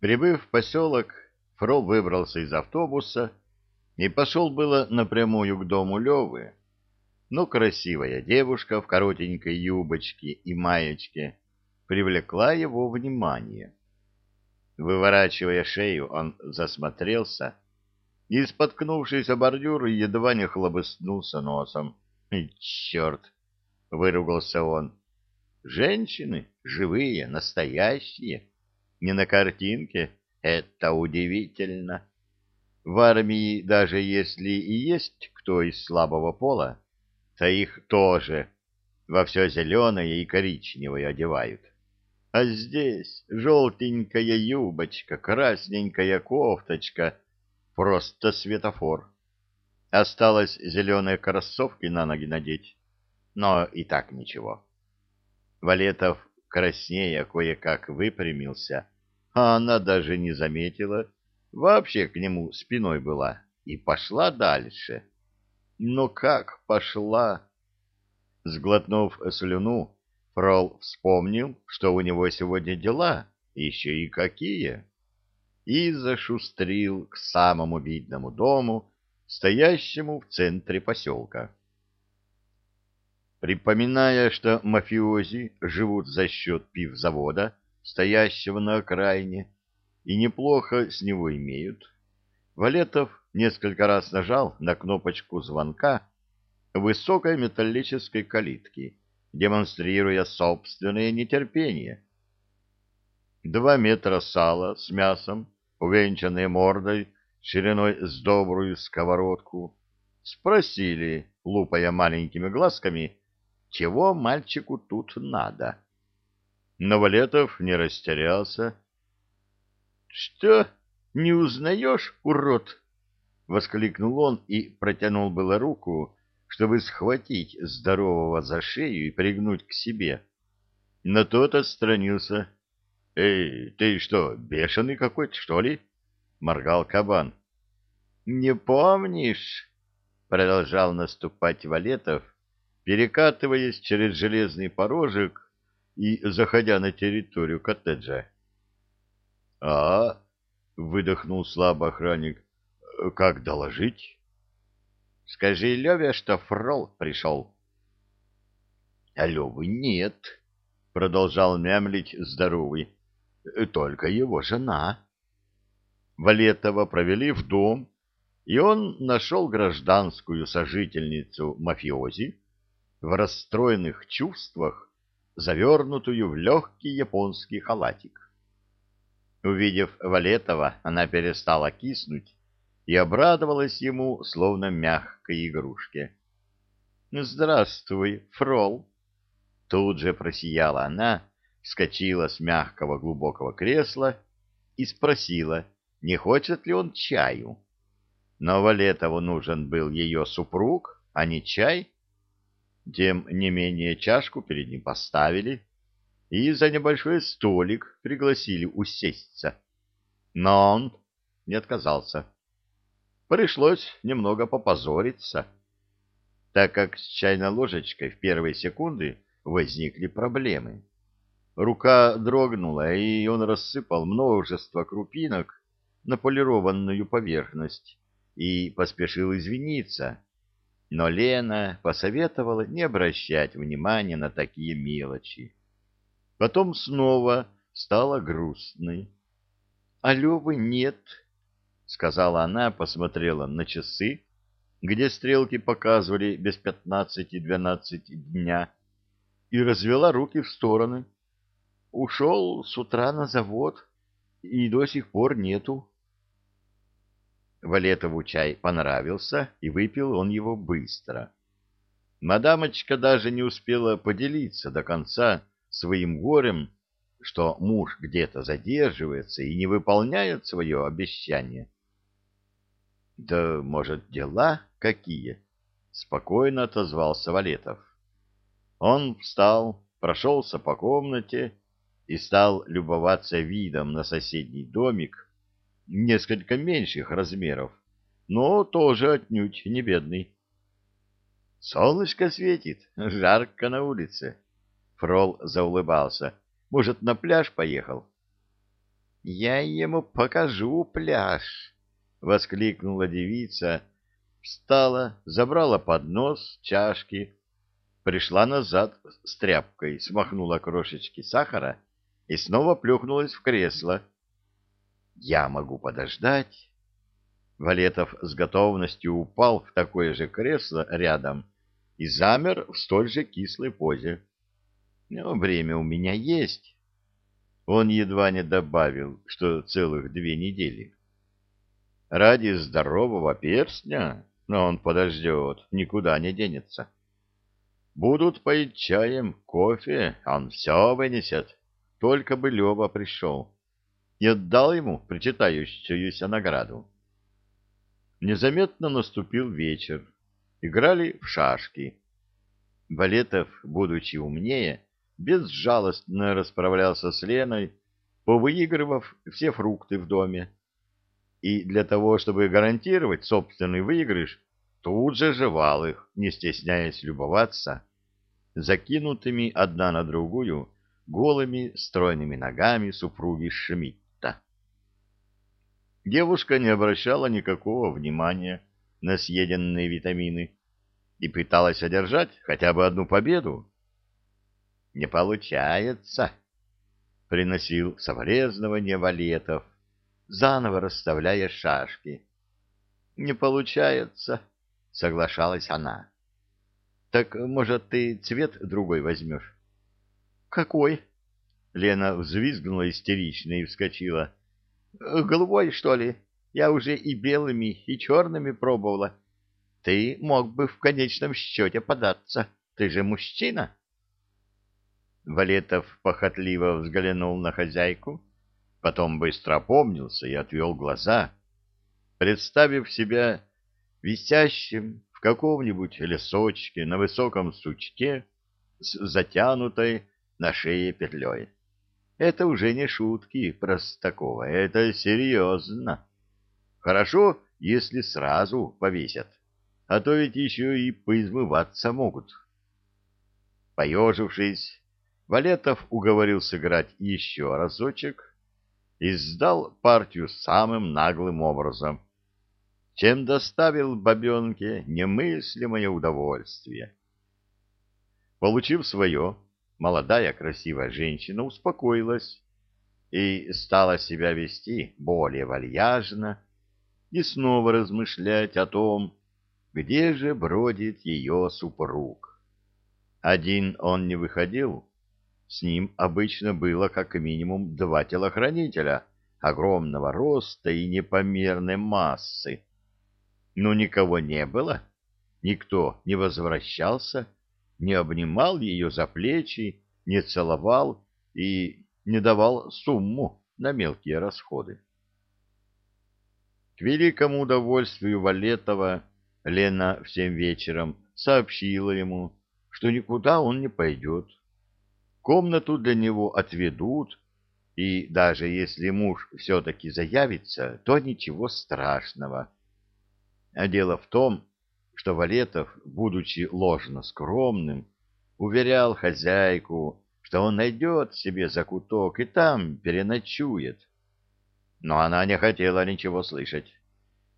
Прибыв в поселок, Фрол выбрался из автобуса и пошел было напрямую к дому Левы, но красивая девушка в коротенькой юбочке и маечке привлекла его внимание. Выворачивая шею, он засмотрелся и, споткнувшись о бордюр, едва не хлобыстнулся носом. «Черт!» — выругался он. «Женщины живые, настоящие, не на картинке. Это удивительно. В армии, даже если и есть кто из слабого пола, то их тоже во все зеленое и коричневое одевают. А здесь желтенькая юбочка, красненькая кофточка, просто светофор. Осталось зеленые кроссовки на ноги надеть, но и так ничего. Валетов краснея кое-как выпрямился, а она даже не заметила, вообще к нему спиной была, и пошла дальше. Но как пошла? Сглотнув слюну, Фрол вспомнил, что у него сегодня дела, еще и какие, и зашустрил к самому видному дому, стоящему в центре поселка. Припоминая, что мафиози живут за счет пивзавода, стоящего на окраине, и неплохо с него имеют, Валетов несколько раз нажал на кнопочку звонка высокой металлической калитки, демонстрируя собственное нетерпение. Два метра сала с мясом, увенчанные мордой, шириной с добрую сковородку, спросили, лупая маленькими глазками, чего мальчику тут надо. Но Валетов не растерялся. — Что, не узнаешь, урод? — воскликнул он и протянул было руку, чтобы схватить здорового за шею и пригнуть к себе. Но тот отстранился. — Эй, ты что, бешеный какой-то, что ли? — моргал кабан. — Не помнишь? — продолжал наступать Валетов, перекатываясь через железный порожек и заходя на территорию коттеджа. — А? — выдохнул слабо охранник. — Как доложить? Скажи Леве, что Фрол пришел. — А Левы нет, — продолжал мямлить здоровый. — Только его жена. Валетова провели в дом, и он нашел гражданскую сожительницу мафиози в расстроенных чувствах, завернутую в легкий японский халатик. Увидев Валетова, она перестала киснуть и обрадовалась ему, словно мягкой игрушке. «Здравствуй, фрол!» Тут же просияла она, вскочила с мягкого глубокого кресла и спросила, не хочет ли он чаю. Но Валетову нужен был ее супруг, а не чай. Тем не менее чашку перед ним поставили и за небольшой столик пригласили усесться. Но он не отказался. Пришлось немного попозориться, так как с чайной ложечкой в первые секунды возникли проблемы. Рука дрогнула, и он рассыпал множество крупинок на полированную поверхность и поспешил извиниться. Но Лена посоветовала не обращать внимания на такие мелочи. Потом снова стала грустной. — А Левы нет, — сказала она, посмотрела на часы, где стрелки показывали без пятнадцати двенадцать дня, и развела руки в стороны. Ушел с утра на завод, и до сих пор нету. Валетову чай понравился, и выпил он его быстро. Мадамочка даже не успела поделиться до конца своим горем, что муж где-то задерживается и не выполняет свое обещание. Да, может, дела какие? Спокойно отозвался Валетов. Он встал, прошелся по комнате и стал любоваться видом на соседний домик, несколько меньших размеров, но тоже отнюдь не бедный. Солнышко светит, жарко на улице. Фрол заулыбался. Может, на пляж поехал? Я ему покажу пляж, — воскликнула девица, встала, забрала поднос, чашки, пришла назад с тряпкой, смахнула крошечки сахара и снова плюхнулась в кресло. — Я могу подождать. Валетов с готовностью упал в такое же кресло рядом и замер в столь же кислой позе. Ну, время у меня есть. Он едва не добавил, что целых две недели. Ради здорового перстня, но он подождет, никуда не денется. Будут поить чаем, кофе, он все вынесет. Только бы Лева пришел и отдал ему причитающуюся награду. Незаметно наступил вечер. Играли в шашки. Валетов, будучи умнее, безжалостно расправлялся с Леной, повыигрывав все фрукты в доме. И для того, чтобы гарантировать собственный выигрыш, тут же жевал их, не стесняясь любоваться закинутыми одна на другую голыми стройными ногами супруги Шмидта. Девушка не обращала никакого внимания на съеденные витамины и пыталась одержать хотя бы одну победу. «Не получается», — приносил соболезнование Валетов, заново расставляя шашки. «Не получается», — соглашалась она. Так, может, ты цвет другой возьмешь? — Какой? Лена взвизгнула истерично и вскочила. — Голубой, что ли? Я уже и белыми, и черными пробовала. Ты мог бы в конечном счете податься. Ты же мужчина. Валетов похотливо взглянул на хозяйку, потом быстро опомнился и отвел глаза, представив себя висящим в каком-нибудь лесочке на высоком сучке с затянутой на шее петлей. Это уже не шутки Простакова, это серьезно. Хорошо, если сразу повесят, а то ведь еще и поизмываться могут. Поежившись, Валетов уговорил сыграть еще разочек и сдал партию самым наглым образом — чем доставил бабенке немыслимое удовольствие. Получив свое, молодая красивая женщина успокоилась и стала себя вести более вальяжно и снова размышлять о том, где же бродит ее супруг. Один он не выходил, с ним обычно было как минимум два телохранителя огромного роста и непомерной массы, но никого не было, никто не возвращался, не обнимал ее за плечи, не целовал и не давал сумму на мелкие расходы. К великому удовольствию Валетова Лена всем вечером сообщила ему, что никуда он не пойдет. Комнату для него отведут, и даже если муж все-таки заявится, то ничего страшного. А дело в том, что Валетов, будучи ложно скромным, уверял хозяйку, что он найдет себе закуток и там переночует. Но она не хотела ничего слышать,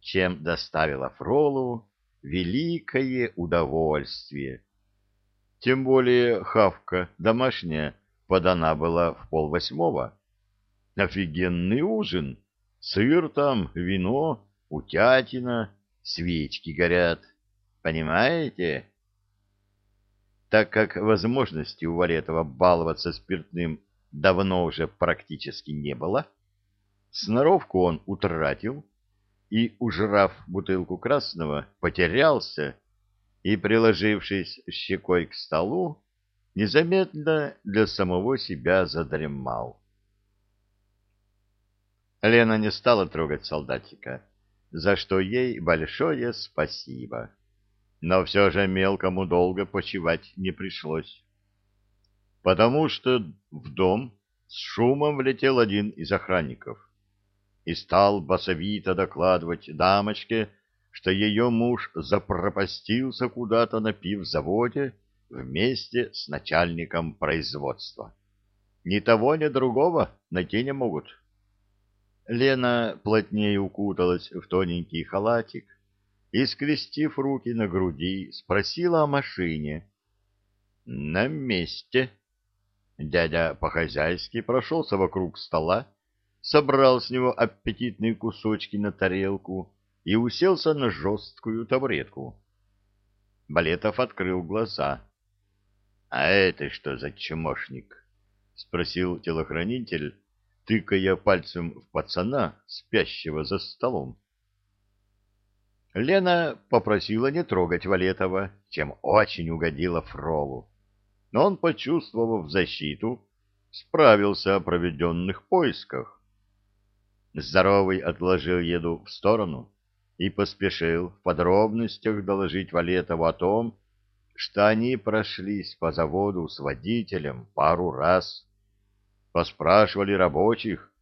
чем доставила Фролу великое удовольствие. Тем более хавка домашняя подана была в полвосьмого. Офигенный ужин, сыр там, вино, утятина — свечки горят. Понимаете? Так как возможности у Валетова баловаться спиртным давно уже практически не было, сноровку он утратил и, ужрав бутылку красного, потерялся и, приложившись щекой к столу, незаметно для самого себя задремал. Лена не стала трогать солдатика за что ей большое спасибо. Но все же мелкому долго почивать не пришлось. Потому что в дом с шумом влетел один из охранников и стал басовито докладывать дамочке, что ее муж запропастился куда-то на пивзаводе вместе с начальником производства. Ни того, ни другого найти не могут. Лена плотнее укуталась в тоненький халатик и, скрестив руки на груди, спросила о машине. — На месте. Дядя по-хозяйски прошелся вокруг стола, собрал с него аппетитные кусочки на тарелку и уселся на жесткую табуретку. Балетов открыл глаза. — А это что за чмошник? — спросил телохранитель, тыкая пальцем в пацана, спящего за столом. Лена попросила не трогать Валетова, чем очень угодила Фролу. Но он, почувствовав защиту, справился о проведенных поисках. Здоровый отложил еду в сторону и поспешил в подробностях доложить Валетову о том, что они прошлись по заводу с водителем пару раз. Поспрашивали рабочих,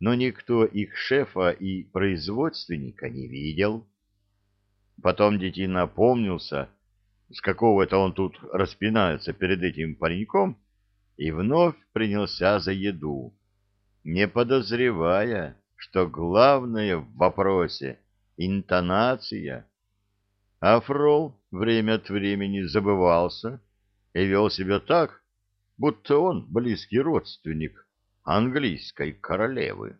но никто их шефа и производственника не видел. Потом детина опомнился, с какого это он тут распинается перед этим пареньком, и вновь принялся за еду, не подозревая, что главное в вопросе — интонация. А Фрол время от времени забывался и вел себя так, будто он близкий родственник английской королевы.